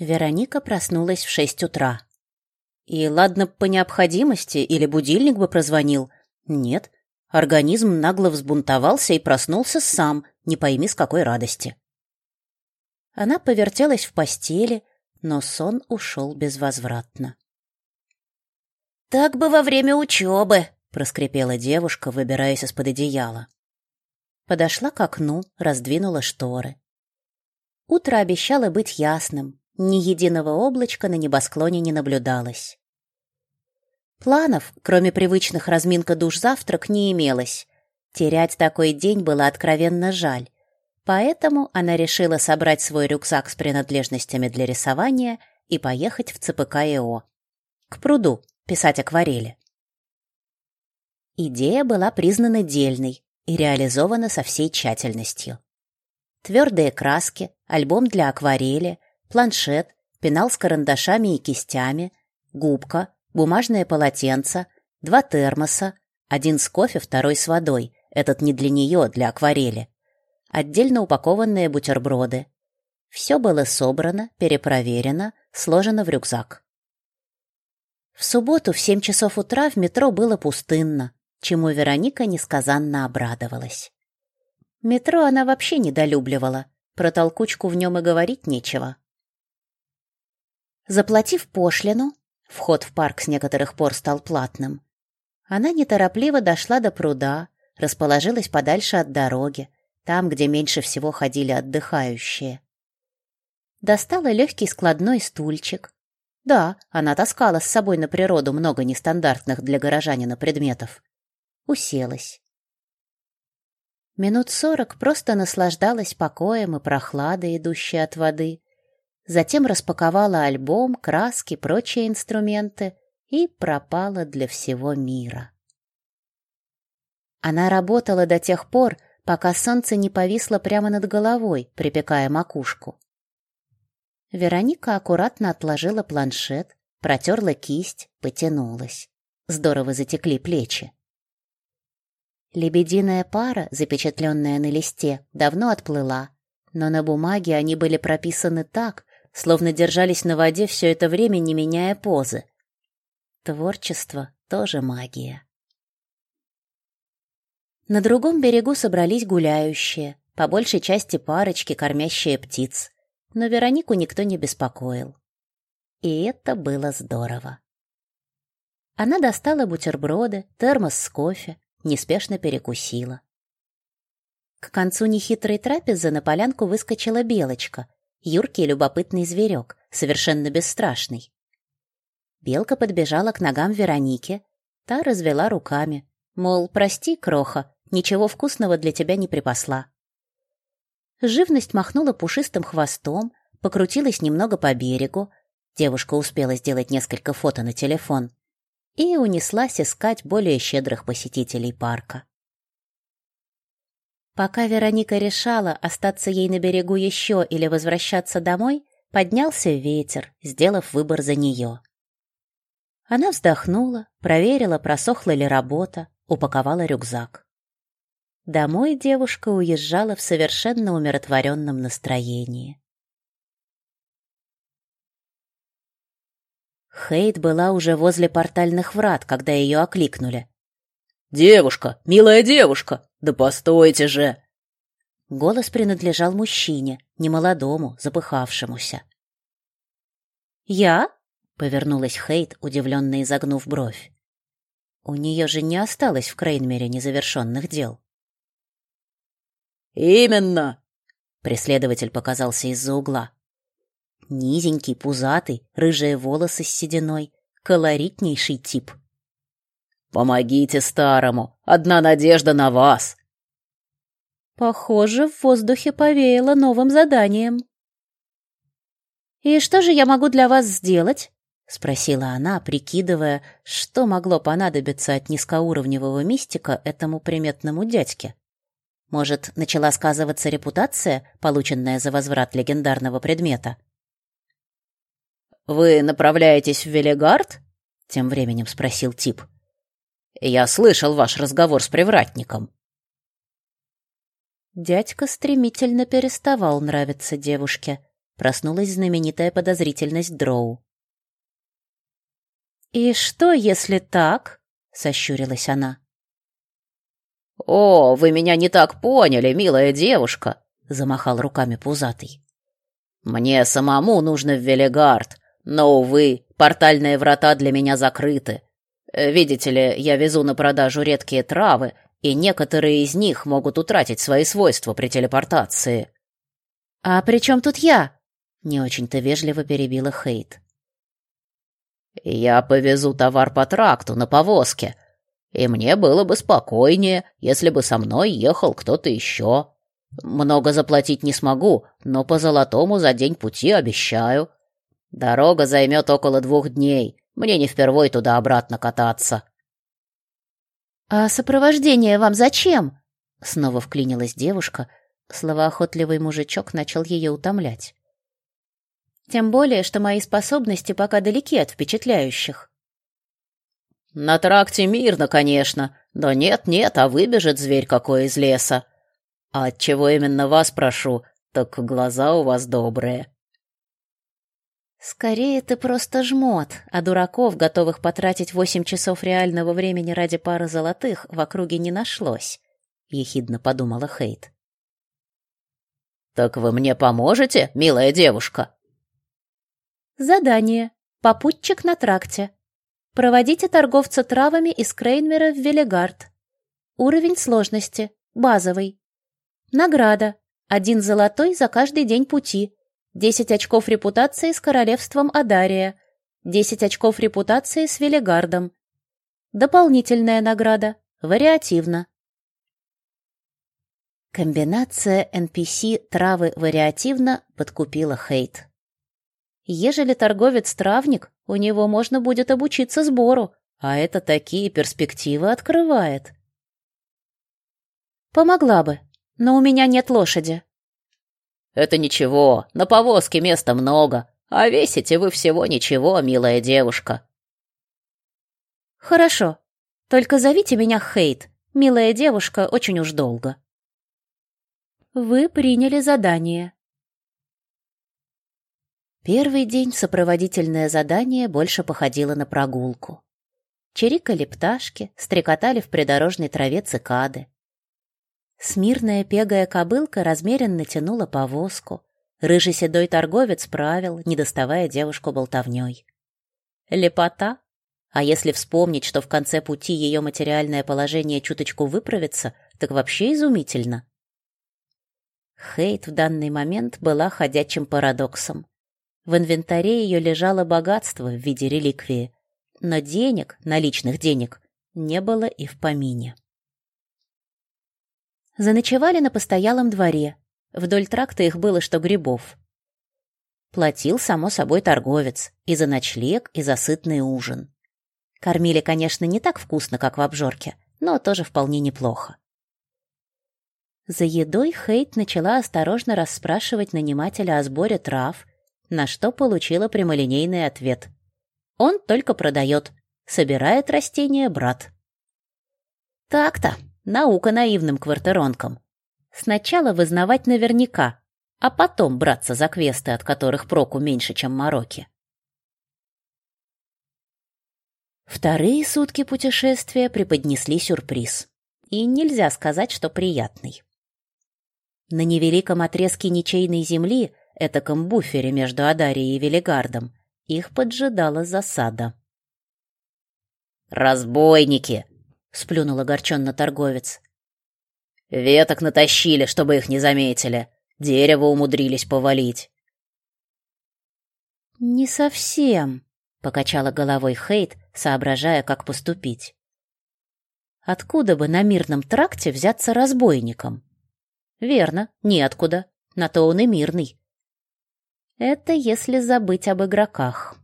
Вероника проснулась в шесть утра. И ладно по необходимости, или будильник бы прозвонил. Нет, организм нагло взбунтовался и проснулся сам, не пойми с какой радости. Она повертелась в постели, но сон ушел безвозвратно. «Так бы во время учебы», — проскрипела девушка, выбираясь из-под одеяла. Подошла к окну, раздвинула шторы. Утро обещало быть ясным, ни единого облачка на небосклоне не наблюдалось. Планов, кроме привычных разминка-душ-завтрак, не имелось. Терять такой день было откровенно жаль. Поэтому она решила собрать свой рюкзак с принадлежностями для рисования и поехать в ЦПК-ИО. К пруду, писать акварели. Идея была признана дельной и реализована со всей тщательностью. Твердые краски, альбом для акварели, планшет, пенал с карандашами и кистями, губка, бумажное полотенце, два термоса, один с кофе, второй с водой, этот не для нее, для акварели, отдельно упакованные бутерброды. Все было собрано, перепроверено, сложено в рюкзак. В субботу в семь часов утра в метро было пустынно, чему Вероника несказанно обрадовалась. Метро она вообще недолюбливала, про толкучку в нем и говорить нечего. Заплатив пошлину, вход в парк с некоторых пор стал платным, она неторопливо дошла до пруда, расположилась подальше от дороги, там, где меньше всего ходили отдыхающие. Достала легкий складной стульчик. Да, она таскала с собой на природу много нестандартных для горожанина предметов. Уселась. Минут сорок просто наслаждалась покоем и прохладой, идущей от воды. Затем распаковала альбом, краски, прочие инструменты и пропала для всего мира. Она работала до тех пор, пока солнце не повисло прямо над головой, припекая макушку. Вероника аккуратно отложила планшет, протерла кисть, потянулась. Здорово затекли плечи. Лебединая пара, запечатленная на листе, давно отплыла, но на бумаге они были прописаны так, словно держались на воде все это время, не меняя позы. Творчество тоже магия. На другом берегу собрались гуляющие, по большей части парочки, кормящие птиц, но Веронику никто не беспокоил. И это было здорово. Она достала бутерброды, термос с кофе, неспешно перекусила. К концу нехитрой трапезы на полянку выскочила белочка, юркий любопытный зверек, совершенно бесстрашный. Белка подбежала к ногам Вероники, та развела руками, мол, прости, кроха, ничего вкусного для тебя не припасла. Живность махнула пушистым хвостом, покрутилась немного по берегу, девушка успела сделать несколько фото на телефон, и унеслась искать более щедрых посетителей парка. Пока Вероника решала, остаться ей на берегу еще или возвращаться домой, поднялся ветер, сделав выбор за нее. Она вздохнула, проверила, просохла ли работа, упаковала рюкзак. Домой девушка уезжала в совершенно умиротворенном настроении. Хейт была уже возле портальных врат, когда ее окликнули. «Девушка! Милая девушка! Да постойте же!» Голос принадлежал мужчине, немолодому, запыхавшемуся. «Я?» — повернулась Хейт, удивленно изогнув бровь. У нее же не осталось в Крейнмере незавершенных дел. «Именно!» — преследователь показался из-за угла. Низенький, пузатый, рыжие волосы с сединой. Колоритнейший тип. «Помогите старому! Одна надежда на вас!» Похоже, в воздухе повеяло новым заданием. «И что же я могу для вас сделать?» — спросила она, прикидывая, что могло понадобиться от низкоуровневого мистика этому приметному дядьке. Может, начала сказываться репутация, полученная за возврат легендарного предмета? «Вы направляетесь в Велигард?» — тем временем спросил тип. «Я слышал ваш разговор с привратником». Дядька стремительно переставал нравиться девушке. проснулась знаменитая подозрительность Дроу. «И что, если так?» — сощурилась она. «О, вы меня не так поняли, милая девушка!» — замахал руками пузатый. «Мне самому нужно в Велигард, но, увы, портальные врата для меня закрыты. Видите ли, я везу на продажу редкие травы, и некоторые из них могут утратить свои свойства при телепортации». «А при чем тут я?» — не очень-то вежливо перебила Хейт. «Я повезу товар по тракту на повозке, и мне было бы спокойнее, если бы со мной ехал кто-то еще. Много заплатить не смогу, но по золотому за день пути обещаю. Дорога займет около двух дней, мне не впервой туда-обратно кататься». «А сопровождение вам зачем?» Снова вклинилась девушка. Словоохотливый мужичок начал ее утомлять. Тем более, что мои способности пока далеки от впечатляющих. На тракте мирно, конечно, но нет-нет, а выбежит зверь какой из леса. А от чего именно вас прошу, так глаза у вас добрые. Скорее ты просто жмот, а дураков, готовых потратить восемь часов реального времени ради пары золотых, в округе не нашлось, ехидно подумала Хейт. Так вы мне поможете, милая девушка? Задание. Попутчик на тракте. Проводите торговца травами из Крейнмера в Велигард. Уровень сложности. Базовый. Награда. Один золотой за каждый день пути. Десять очков репутации с королевством Адария. Десять очков репутации с Велигардом. Дополнительная награда. Вариативно. Комбинация NPC травы вариативно подкупила Хейт. Ежели торговец травник, у него можно будет обучиться сбору, а это такие перспективы открывает. Помогла бы, но у меня нет лошади. Это ничего, на повозке места много, а весите вы всего ничего, милая девушка. Хорошо, только зовите меня Хейт. Милая девушка, очень уж долго. Вы приняли задание. Первый день сопроводительное задание больше походило на прогулку. Чирикали пташки, стрекотали в придорожной траве цикады. Смирная пегая кобылка размеренно тянула повозку. Рыжий седой торговец правил, не доставая девушку болтовней. Лепота? А если вспомнить, что в конце пути ее материальное положение чуточку выправится, так вообще изумительно. Хейт в данный момент была ходячим парадоксом. В инвентаре ее лежало богатство в виде реликвии, но денег, наличных денег, не было и в помине. Заночевали на постоялом дворе. Вдоль тракта их было что грибов. Платил, само собой, торговец и за ночлег, и за сытный ужин. Кормили, конечно, не так вкусно, как в обжорке, но тоже вполне неплохо. За едой Хейт начала осторожно расспрашивать нанимателя о сборе трав на что получила прямолинейный ответ. Он только продает, собирает растения брат. Так-то, наука наивным квартиронкам. Сначала вызнавать наверняка, а потом браться за квесты, от которых проку меньше, чем мороки. Вторые сутки путешествия преподнесли сюрприз. И нельзя сказать, что приятный. На невеликом отрезке ничейной земли этаком буфере между Адарией и Велигардом, их поджидала засада. «Разбойники!» — сплюнул огорченно торговец. «Веток натащили, чтобы их не заметили. Дерево умудрились повалить». «Не совсем», — покачала головой Хейт, соображая, как поступить. «Откуда бы на мирном тракте взяться разбойником?» «Верно, неоткуда. На то он и мирный. Это если забыть об игроках.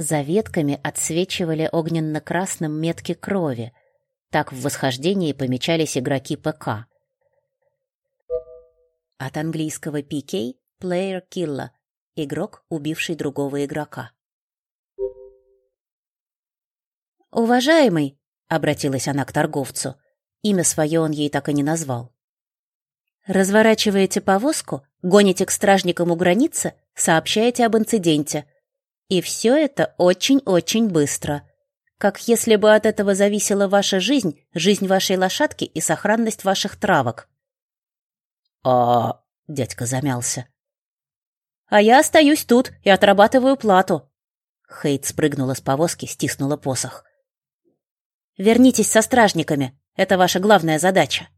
За ветками отсвечивали огненно-красным метки крови. Так в восхождении помечались игроки ПК. От английского PK – Player Killer – игрок, убивший другого игрока. «Уважаемый», — обратилась она к торговцу, имя свое он ей так и не назвал. Разворачиваете повозку, гоните к стражникам у границы, сообщаете об инциденте. И все это очень-очень быстро. Как если бы от этого зависела ваша жизнь, жизнь вашей лошадки и сохранность ваших травок. «А...» — дядька замялся. «А я остаюсь тут и отрабатываю плату». Хейт спрыгнула с повозки, стиснула посох. «Вернитесь со стражниками. Это ваша главная задача».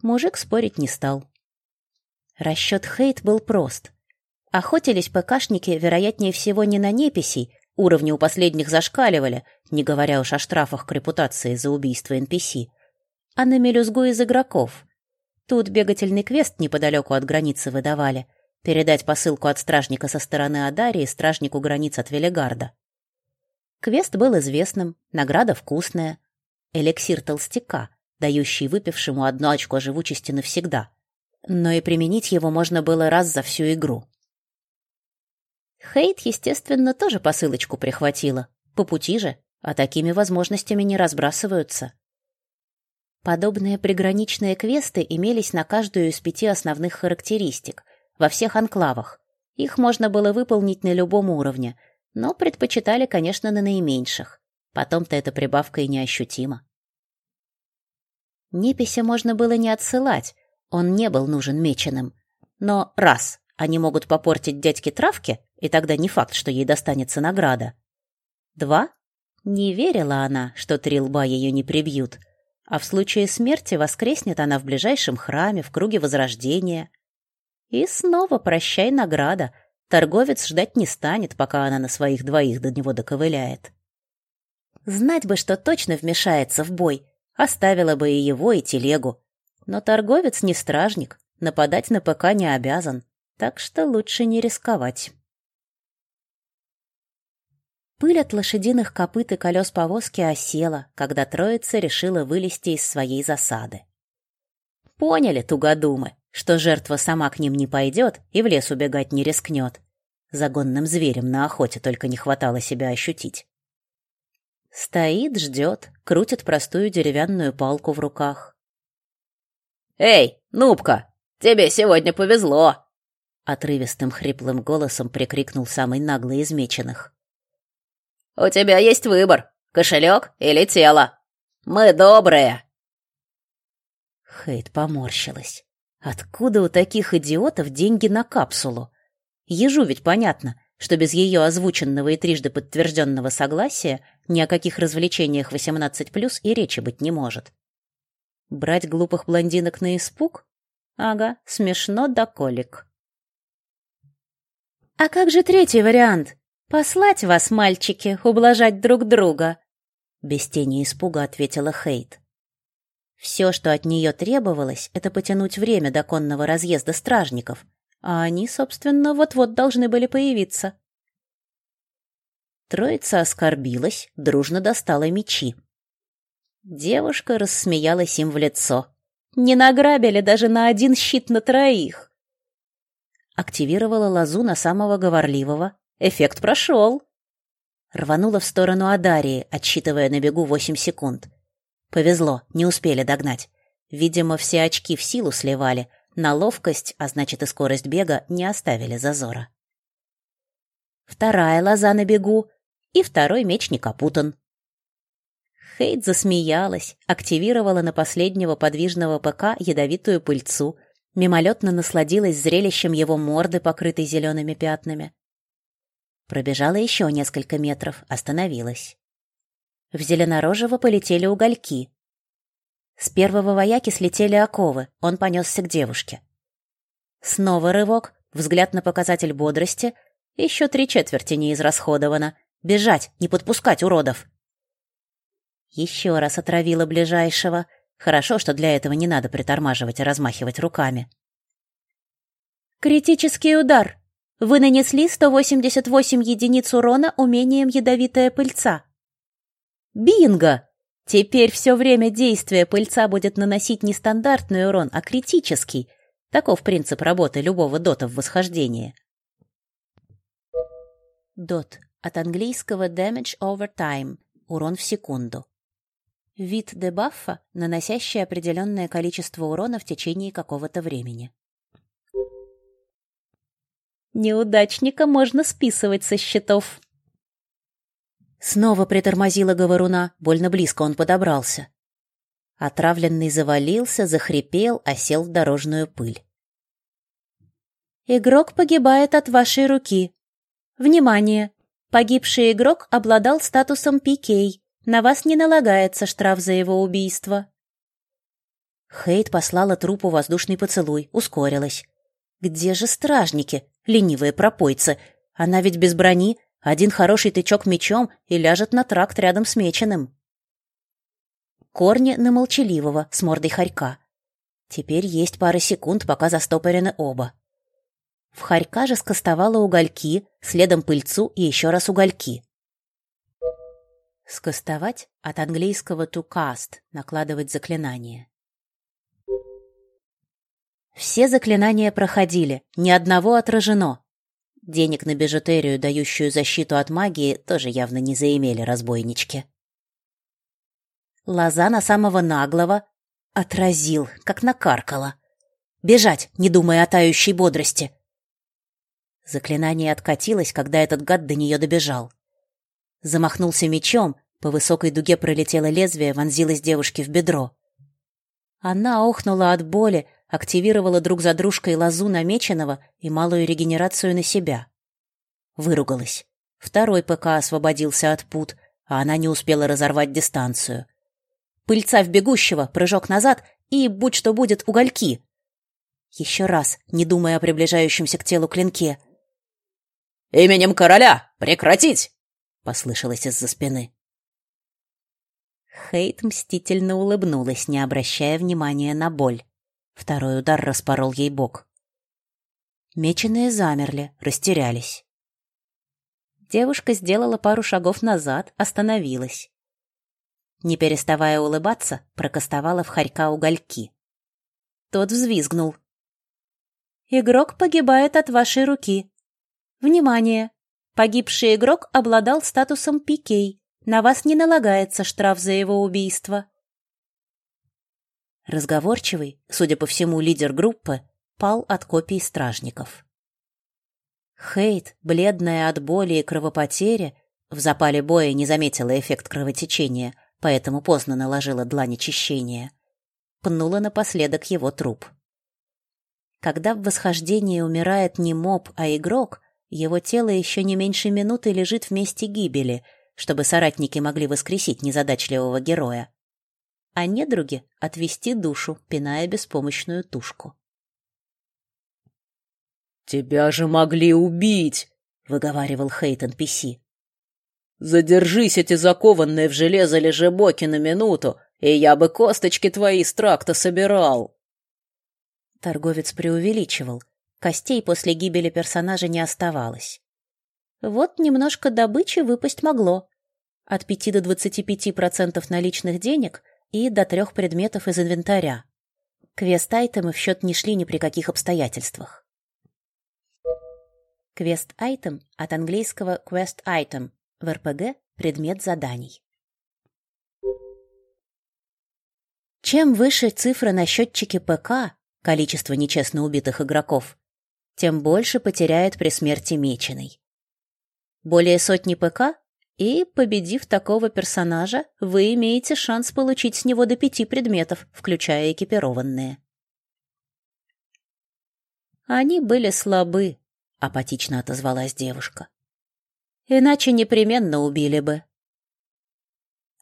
Мужик спорить не стал. Расчет Хейт был прост. Охотились ПКшники, вероятнее всего, не на неписей, уровни у последних зашкаливали, не говоря уж о штрафах к репутации за убийство NPC, а на мелюзгу из игроков. Тут бегательный квест неподалеку от границы выдавали. Передать посылку от стражника со стороны Адарии стражнику границ от Велигарда. Квест был известным, награда вкусная. Эликсир толстяка, дающий выпившему одно очко живучести навсегда. Но и применить его можно было раз за всю игру. Хейт, естественно, тоже посылочку прихватила. По пути же, а такими возможностями не разбрасываются. Подобные приграничные квесты имелись на каждую из пяти основных характеристик, во всех анклавах. Их можно было выполнить на любом уровне, но предпочитали, конечно, на наименьших. Потом-то эта прибавка и неощутима. Непися можно было не отсылать, он не был нужен меченым. Но раз они могут попортить дядьке травки, и тогда не факт, что ей достанется награда. Два не верила она, что три лба ее не прибьют, а в случае смерти воскреснет она в ближайшем храме, в круге возрождения. И снова прощай награда, торговец ждать не станет, пока она на своих двоих до него доковыляет. Знать бы, что точно вмешается в бой, Оставила бы и его, и телегу. Но торговец не стражник, нападать на ПК не обязан, так что лучше не рисковать. Пыль от лошадиных копыт и колес повозки осела, когда троица решила вылезти из своей засады. Поняли тугодумы, что жертва сама к ним не пойдет и в лес убегать не рискнет. Загонным зверем на охоте только не хватало себя ощутить. Стоит, ждет, крутит простую деревянную палку в руках. «Эй, Нубка, тебе сегодня повезло!» Отрывистым хриплым голосом прикрикнул самый наглый из меченых. «У тебя есть выбор, кошелек или тело. Мы добрые!» Хейт поморщилась. Откуда у таких идиотов деньги на капсулу? Ежу ведь понятно, что без ее озвученного и трижды подтвержденного согласия ни о каких развлечениях 18+, и речи быть не может. Брать глупых блондинок на испуг? Ага, смешно да колик. «А как же третий вариант? Послать вас, мальчики, ублажать друг друга?» Без тени испуга ответила Хейт. Все, что от нее требовалось, это потянуть время до конного разъезда стражников — а они, собственно, вот-вот должны были появиться. Троица оскорбилась, дружно достала мечи. Девушка рассмеялась им в лицо. Не награбили даже на один щит на троих. Активировала лазу на самого говорливого. Эффект прошел. Рванула в сторону Адарии, отсчитывая на бегу восемь секунд. Повезло, не успели догнать. Видимо, все очки в силу сливали, на ловкость, а значит и скорость бега, не оставили зазора. Вторая лоза на бегу, и второй меч не капутан. Хейт засмеялась, активировала на последнего подвижного ПК ядовитую пыльцу, мимолетно насладилась зрелищем его морды, покрытой зелеными пятнами. Пробежала еще несколько метров, остановилась. В Зеленорожево полетели угольки. С первого вояки слетели оковы, он понесся к девушке. Снова рывок, взгляд на показатель бодрости, еще три четверти не израсходовано. Бежать, не подпускать уродов. Еще раз отравила ближайшего. Хорошо, что для этого не надо притормаживать и размахивать руками. Критический удар. Вы нанесли 188 единиц урона умением ядовитая пыльца. Бинго! Теперь все время действия пыльца будет наносить не стандартный урон, а критический. Таков принцип работы любого дота в восхождении. Дот. От английского damage over time. Урон в секунду. Вид дебаффа, наносящий определенное количество урона в течение какого-то времени. Неудачника можно списывать со счетов. Снова притормозила говоруна, больно близко он подобрался. Отравленный завалился, захрипел, осел в дорожную пыль. Игрок погибает от вашей руки. Внимание! Погибший игрок обладал статусом PK. На вас не налагается штраф за его убийство. Хейт послала трупу воздушный поцелуй, ускорилась. Где же стражники, ленивые пропойцы? Она ведь без брони, один хороший тычок мечом и ляжет на тракт рядом с меченым. Корни на молчаливого, с мордой хорька. Теперь есть пара секунд, пока застопорены оба. В хорька же скостовала угольки, следом пыльцу и еще раз угольки. Скостовать от английского to cast, накладывать заклинание. Все заклинания проходили, ни одного отражено. Денег на бижутерию, дающую защиту от магии, тоже явно не заимели разбойнички. Лоза на самого наглого отразил, как накаркала. Бежать, не думая о тающей бодрости. Заклинание откатилось, когда этот гад до нее добежал. Замахнулся мечом, по высокой дуге пролетело лезвие, вонзилось девушке в бедро. Она охнула от боли, активировала друг за дружкой лозу намеченного и малую регенерацию на себя. Выругалась. Второй ПК освободился от пут, а она не успела разорвать дистанцию. Пыльца в бегущего, прыжок назад и, будь что будет, угольки. Еще раз, не думая о приближающемся к телу клинке. «Именем короля! Прекратить!» — послышалось из-за спины. Хейт мстительно улыбнулась, не обращая внимания на боль. Второй удар распорол ей бок. Меченые замерли, растерялись. Девушка сделала пару шагов назад, остановилась. Не переставая улыбаться, прокастовала в хорька угольки. Тот взвизгнул. «Игрок погибает от вашей руки. Внимание! Погибший игрок обладал статусом пикей. На вас не налагается штраф за его убийство. Разговорчивый, судя по всему, лидер группы, пал от копий стражников. Хейт, бледная от боли и кровопотери, в запале боя не заметила эффект кровотечения, поэтому поздно наложила длань очищения, пнула напоследок его труп. Когда в восхождении умирает не моб, а игрок, его тело еще не меньше минуты лежит в месте гибели, чтобы соратники могли воскресить незадачливого героя а недруги — отвести душу, пиная беспомощную тушку. «Тебя же могли убить!» — выговаривал Хейтон Писи. «Задержись эти закованные в железо лежебоки на минуту, и я бы косточки твои с тракта собирал!» Торговец преувеличивал. Костей после гибели персонажа не оставалось. Вот немножко добычи выпасть могло. От пяти до двадцати пяти процентов наличных денег и до трех предметов из инвентаря. Квест-айтемы в счет не шли ни при каких обстоятельствах. Квест-айтем от английского quest item в РПГ – предмет заданий. Чем выше цифра на счетчике ПК, количество нечестно убитых игроков, тем больше потеряет при смерти меченый. Более сотни ПК и, победив такого персонажа, вы имеете шанс получить с него до пяти предметов, включая экипированные. Они были слабы, апатично отозвалась девушка. Иначе непременно убили бы.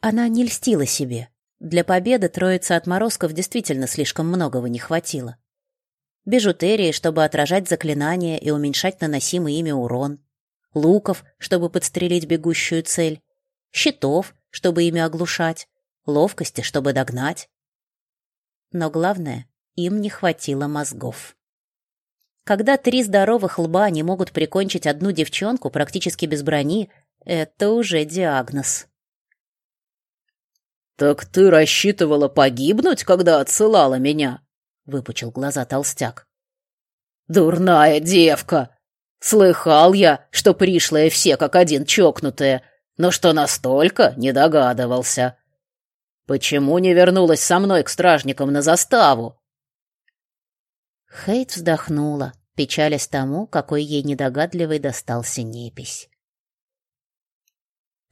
Она не льстила себе. Для победы троица отморозков действительно слишком многого не хватило. Бижутерии, чтобы отражать заклинания и уменьшать наносимый ими урон луков, чтобы подстрелить бегущую цель, щитов, чтобы ими оглушать, ловкости, чтобы догнать. Но главное, им не хватило мозгов. Когда три здоровых лба не могут прикончить одну девчонку практически без брони, это уже диагноз. «Так ты рассчитывала погибнуть, когда отсылала меня?» — выпучил глаза толстяк. «Дурная девка! Слыхал я, что пришлые все как один чокнутые, но что настолько не догадывался. Почему не вернулась со мной к стражникам на заставу?» Хейт вздохнула, печалясь тому, какой ей недогадливый достался непись.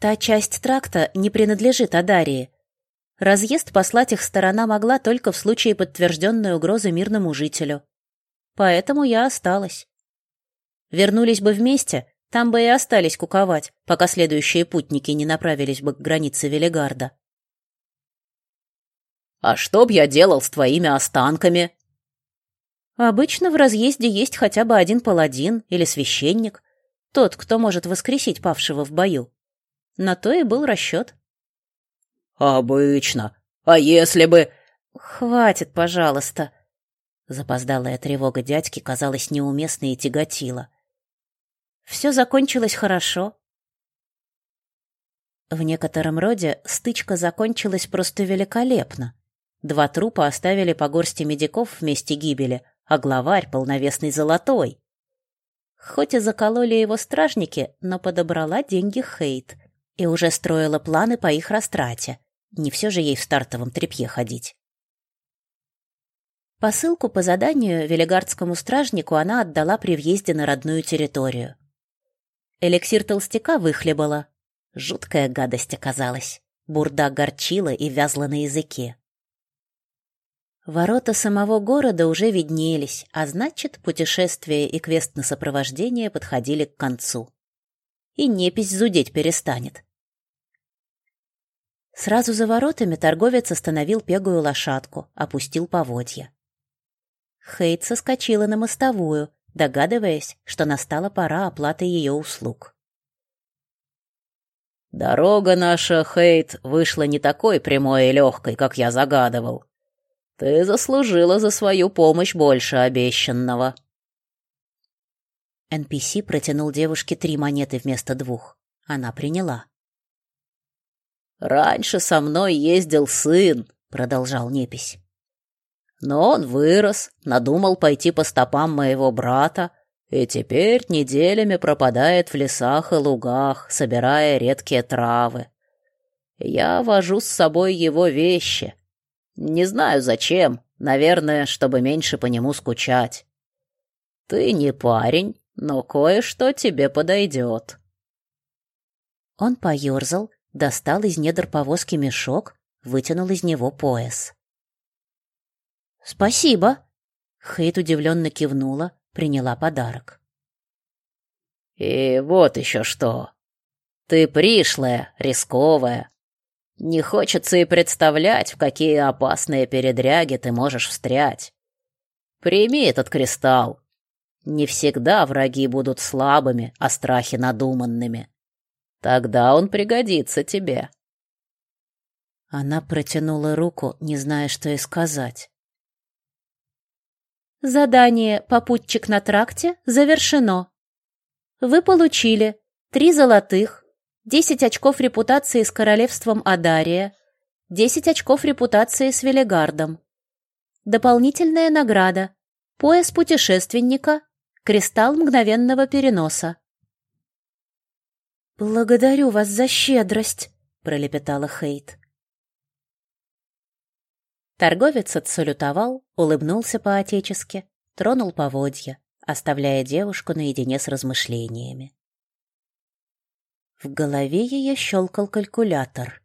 Та часть тракта не принадлежит Адарии. Разъезд послать их сторона могла только в случае подтвержденной угрозы мирному жителю. Поэтому я осталась. Вернулись бы вместе, там бы и остались куковать, пока следующие путники не направились бы к границе Велигарда. «А что б я делал с твоими останками?» Обычно в разъезде есть хотя бы один паладин или священник, тот, кто может воскресить павшего в бою. На то и был расчет. «Обычно. А если бы...» «Хватит, пожалуйста». Запоздалая тревога дядьки казалась неуместной и тяготила. Все закончилось хорошо. В некотором роде стычка закончилась просто великолепно. Два трупа оставили по горсти медиков в месте гибели, а главарь полновесный золотой. Хоть и закололи его стражники, но подобрала деньги Хейт и уже строила планы по их растрате. Не все же ей в стартовом тряпье ходить. Посылку по заданию велигардскому стражнику она отдала при въезде на родную территорию. Эликсир толстяка выхлебала. Жуткая гадость оказалась. Бурда горчила и вязла на языке. Ворота самого города уже виднелись, а значит, путешествие и квест на сопровождение подходили к концу. И непись зудеть перестанет. Сразу за воротами торговец остановил пегую лошадку, опустил поводья. Хейт соскочила на мостовую, догадываясь, что настала пора оплаты ее услуг. «Дорога наша, Хейт, вышла не такой прямой и легкой, как я загадывал. Ты заслужила за свою помощь больше обещанного». NPC протянул девушке три монеты вместо двух. Она приняла. «Раньше со мной ездил сын», — продолжал Непись. Но он вырос, надумал пойти по стопам моего брата, и теперь неделями пропадает в лесах и лугах, собирая редкие травы. Я вожу с собой его вещи. Не знаю зачем, наверное, чтобы меньше по нему скучать. Ты не парень, но кое-что тебе подойдет. Он поерзал, достал из недр повозки мешок, вытянул из него пояс. «Спасибо!» Хейт удивленно кивнула, приняла подарок. «И вот еще что. Ты пришлая, рисковая. Не хочется и представлять, в какие опасные передряги ты можешь встрять. Прими этот кристалл. Не всегда враги будут слабыми, а страхи надуманными. Тогда он пригодится тебе». Она протянула руку, не зная, что и сказать. Задание «Попутчик на тракте» завершено. Вы получили три золотых, десять очков репутации с королевством Адария, десять очков репутации с Велигардом. Дополнительная награда – пояс путешественника, кристалл мгновенного переноса. «Благодарю вас за щедрость», – пролепетала Хейт. Торговец отсалютовал, улыбнулся по-отечески, тронул поводья, оставляя девушку наедине с размышлениями. В голове ее щелкал калькулятор.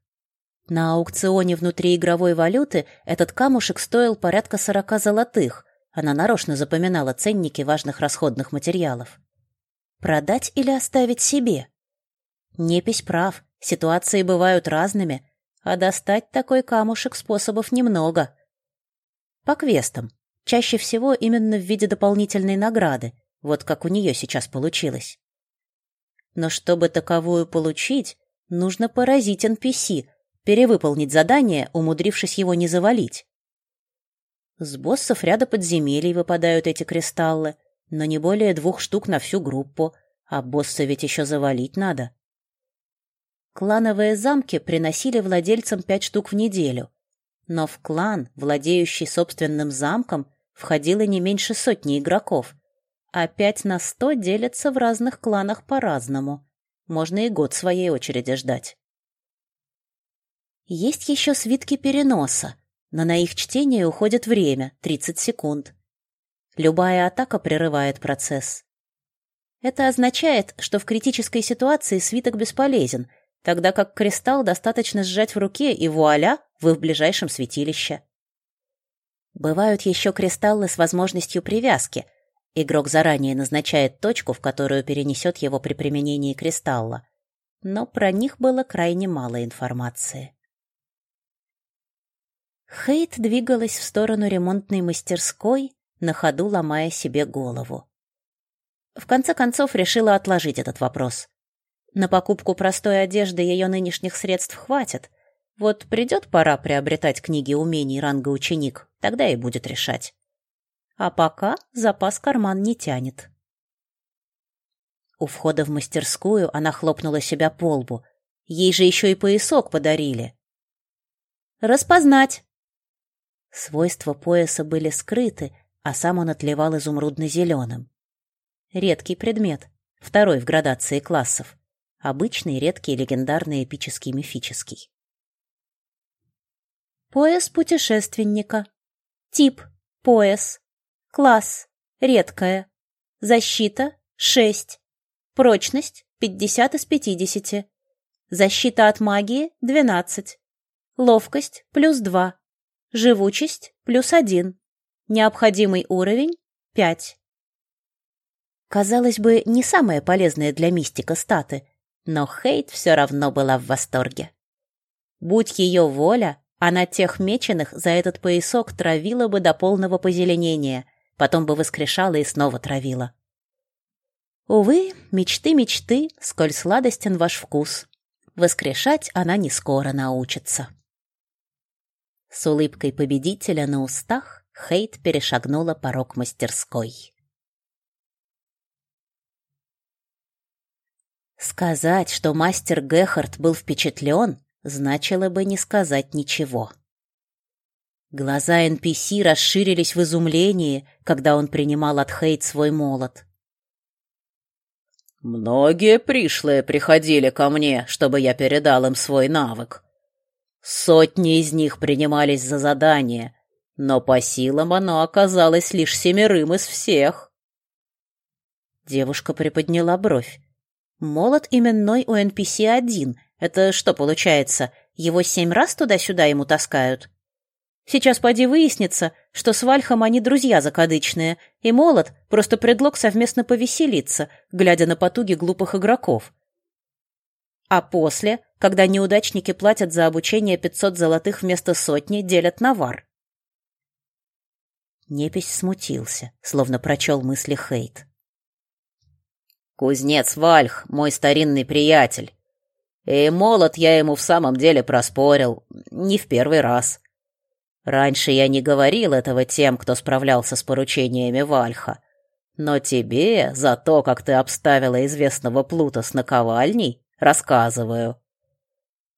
На аукционе внутри игровой валюты этот камушек стоил порядка сорока золотых. Она нарочно запоминала ценники важных расходных материалов. Продать или оставить себе? Непись прав, ситуации бывают разными, а достать такой камушек способов немного. По квестам. Чаще всего именно в виде дополнительной награды, вот как у нее сейчас получилось. Но чтобы таковую получить, нужно поразить NPC, перевыполнить задание, умудрившись его не завалить. С боссов ряда подземелий выпадают эти кристаллы, но не более двух штук на всю группу, а босса ведь еще завалить надо. Клановые замки приносили владельцам пять штук в неделю, но в клан, владеющий собственным замком, входило не меньше сотни игроков, а пять на сто делятся в разных кланах по-разному. Можно и год своей очереди ждать. Есть еще свитки переноса, но на их чтение уходит время — 30 секунд. Любая атака прерывает процесс. Это означает, что в критической ситуации свиток бесполезен, тогда как кристалл достаточно сжать в руке, и вуаля, вы в ближайшем святилище. Бывают еще кристаллы с возможностью привязки. Игрок заранее назначает точку, в которую перенесет его при применении кристалла. Но про них было крайне мало информации. Хейт двигалась в сторону ремонтной мастерской, на ходу ломая себе голову. В конце концов решила отложить этот вопрос. На покупку простой одежды ее нынешних средств хватит. Вот придет пора приобретать книги умений ранга ученик, тогда и будет решать. А пока запас карман не тянет. У входа в мастерскую она хлопнула себя по лбу. Ей же еще и поясок подарили. «Распознать!» Свойства пояса были скрыты, а сам он отливал изумрудно-зеленым. Редкий предмет, второй в градации классов. Обычный, редкий, легендарный, эпический, мифический. Пояс путешественника. Тип – пояс. Класс – редкая. Защита – 6. Прочность – 50 из 50. Защита от магии – 12. Ловкость – плюс 2. Живучесть – плюс один. Необходимый уровень – пять. Казалось бы, не самое полезное для мистика статы, но Хейт все равно была в восторге. Будь ее воля, она тех меченых за этот поясок травила бы до полного позеленения, потом бы воскрешала и снова травила. Увы, мечты-мечты, сколь сладостен ваш вкус. Воскрешать она не скоро научится. С улыбкой победителя на устах Хейт перешагнула порог мастерской. Сказать, что мастер Гехард был впечатлен, значило бы не сказать ничего. Глаза NPC расширились в изумлении, когда он принимал от Хейт свой молот. «Многие пришлые приходили ко мне, чтобы я передал им свой навык», Сотни из них принимались за задание, но по силам оно оказалось лишь семерым из всех. Девушка приподняла бровь. Молот именной у NPC один. Это что получается, его семь раз туда-сюда ему таскают? Сейчас поди выяснится, что с Вальхом они друзья закадычные, и молот — просто предлог совместно повеселиться, глядя на потуги глупых игроков. А после, когда неудачники платят за обучение 500 золотых вместо сотни, делят навар. Непись смутился, словно прочел мысли Хейт. «Кузнец Вальх, мой старинный приятель. И молот я ему в самом деле проспорил, не в первый раз. Раньше я не говорил этого тем, кто справлялся с поручениями Вальха. Но тебе за то, как ты обставила известного Плута с наковальней, Рассказываю.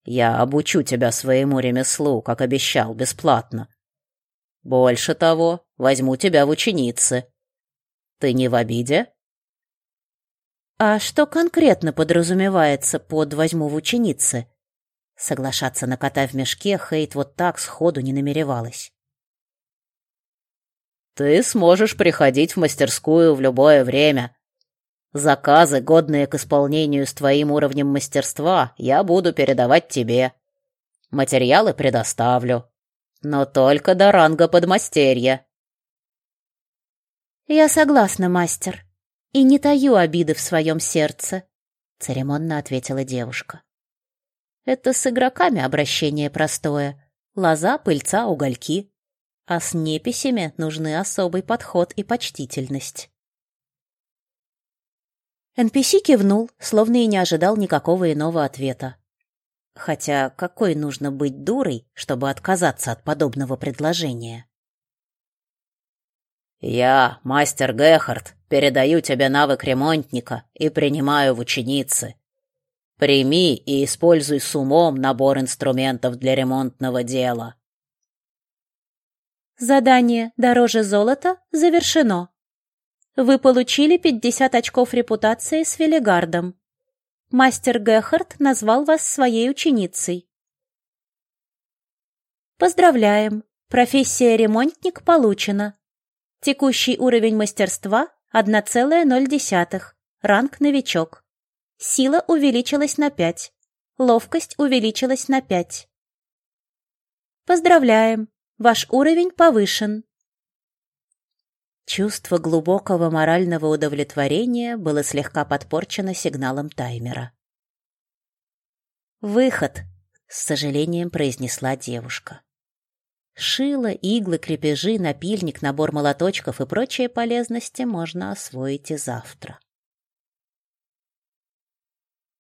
Я обучу тебя своему ремеслу, как обещал, бесплатно. Больше того, возьму тебя в ученицы. Ты не в обиде? А что конкретно подразумевается под «возьму в ученицы»? Соглашаться на кота в мешке Хейт вот так сходу не намеревалась. Ты сможешь приходить в мастерскую в любое время, Заказы, годные к исполнению с твоим уровнем мастерства, я буду передавать тебе. Материалы предоставлю. Но только до ранга подмастерья. Я согласна, мастер. И не таю обиды в своем сердце, церемонно ответила девушка. Это с игроками обращение простое. Лоза, пыльца, угольки. А с неписями нужны особый подход и почтительность. NPC кивнул, словно и не ожидал никакого иного ответа. Хотя какой нужно быть дурой, чтобы отказаться от подобного предложения? «Я, мастер Гехард, передаю тебе навык ремонтника и принимаю в ученицы. Прими и используй с умом набор инструментов для ремонтного дела». Задание «Дороже золота» завершено. Вы получили 50 очков репутации с Велигардом. Мастер Гехард назвал вас своей ученицей. Поздравляем! Профессия ремонтник получена. Текущий уровень мастерства 1,0. Ранг новичок. Сила увеличилась на 5. Ловкость увеличилась на 5. Поздравляем! Ваш уровень повышен. Чувство глубокого морального удовлетворения было слегка подпорчено сигналом таймера. «Выход!» — с сожалением произнесла девушка. Шило, иглы, крепежи, напильник, набор молоточков и прочие полезности можно освоить и завтра.